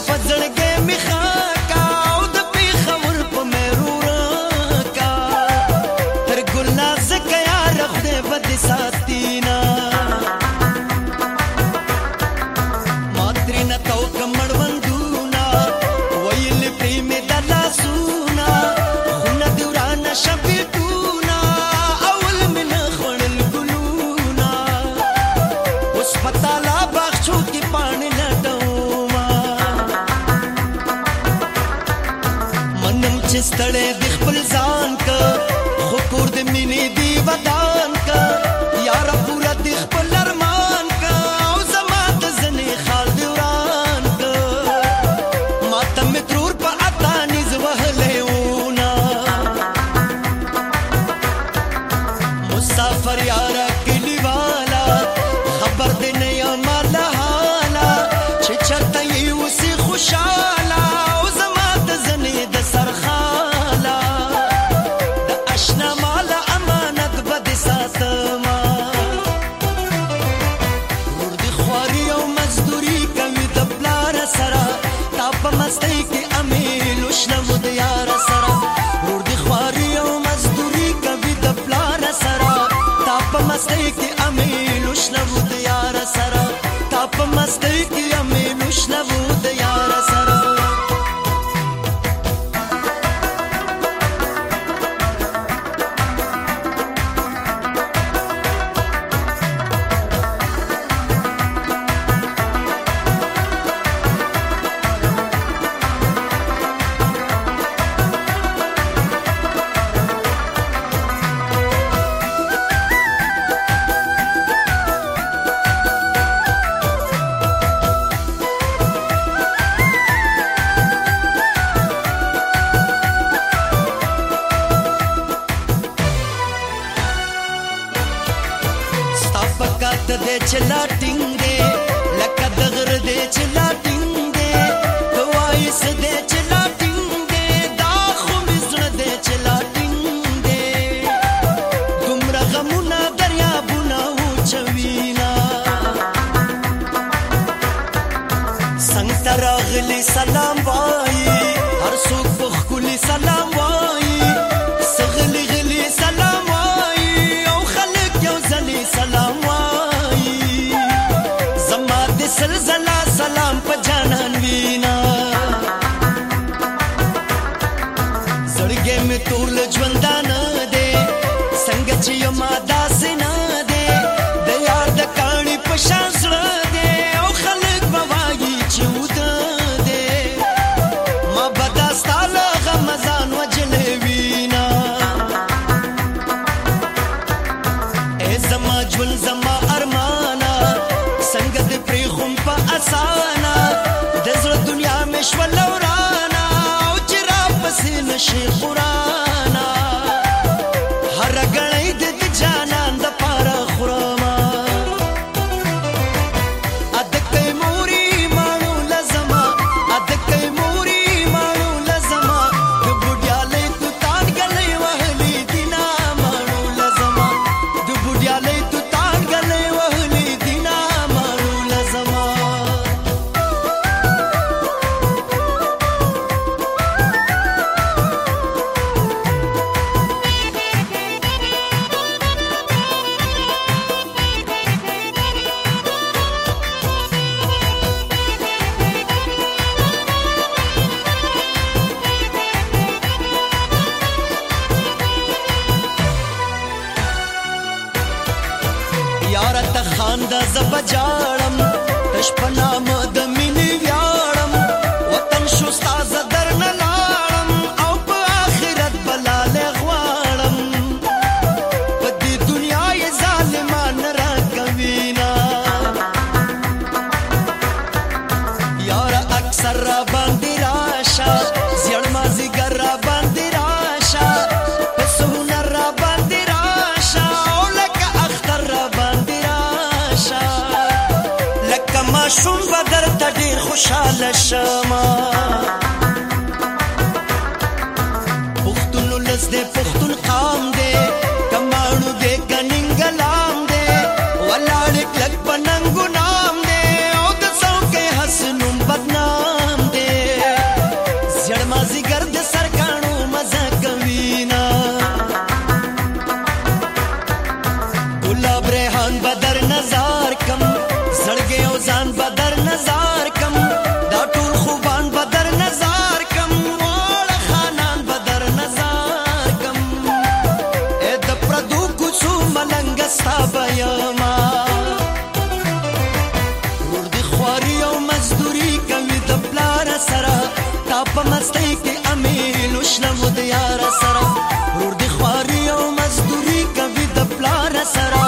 पजड़ के my mistake. دې چې لا ټینګ دې لکه د غر دې چې لا ټینګ دې ته وایې څه دې چې لا ټینګ دې دا خو مې زړه دې چې لا ټینګ دې دومره غمونه دریابونه وچوینا څنګه راغلي سلام Sırrı जा ما شوم بدر ته ډیر خوشاله شمه پختون لز دې په یار سره ورور دی خواري او مزدوري کوي د پلار سره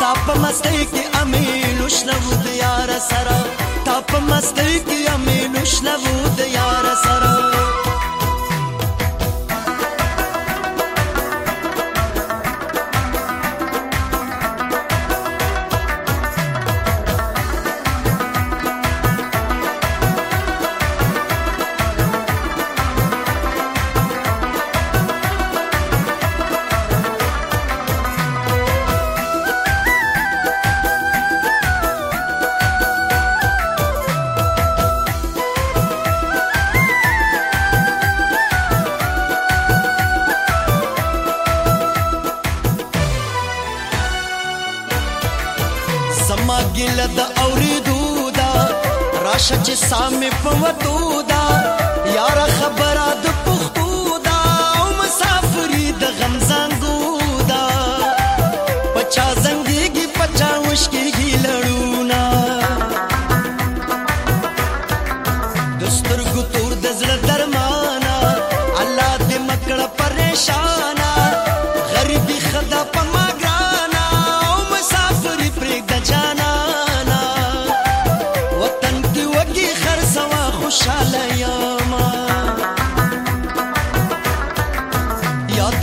تا په مستی کې امیل شنو د یار سره تا په مستی کې امیل شنو د زما ګل د اوریدو دا راشه چې سامې په وتو دا یار خبره د پختو دا او مسافری د غم زنګو دا پچا زنګيږي پچا وشکيږي لړونا دسترګو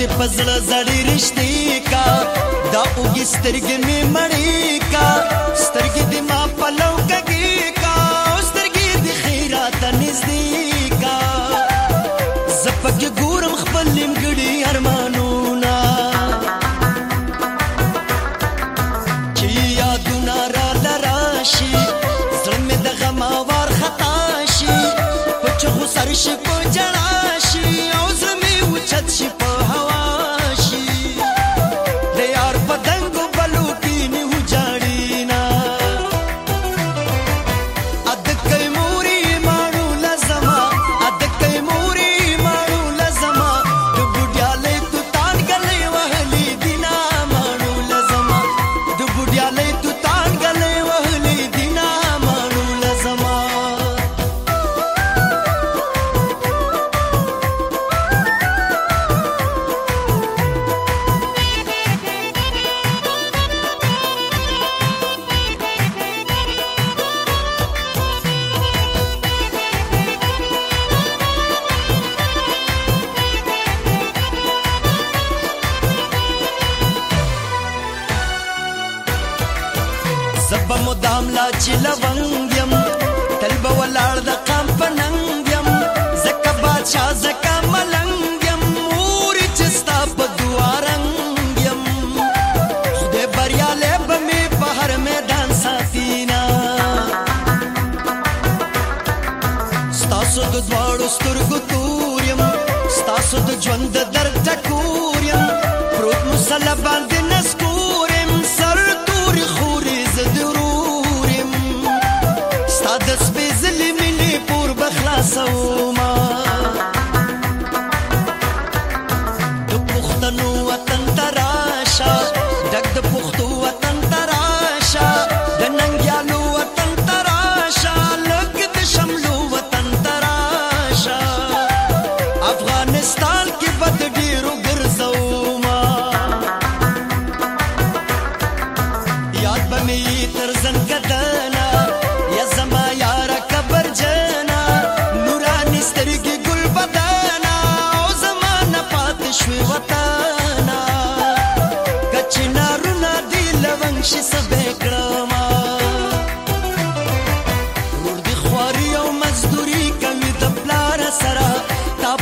دې پزړه زړې رښتې کا دا وګي سترګې مې مړې کا سترګې دې ما پلو کګي کا سترګې دې خیرات نږدې کا زپګ ګورم خپل لمګړي ارمانونه چې یادونه را لراشي زړه د غم وار خطا شي په چغو سر شي په جړا شي او زمي وچت شي به مدام لا چې لونګ یم تل به ولاړ د قام په ننګ یم ځکه بادشاه ځکه ملنګ یم مورې چې ستا په دعا رنګ یم خدای بریالی به مې په هر میدان ساتي نه ستاسو د دواړو سترګو تور یم ستاسو د ژوند د درد ټکور یم پروت مسله باندې نسکور خلاصوما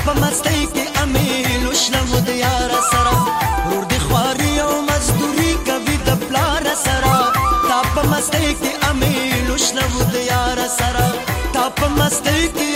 په مستی کې امیل وشلو د یار سره ور دي خواري او مزدوري کوي د پلار سره تا په مستی کې امیل وشلو د یار سره تا په مستی کې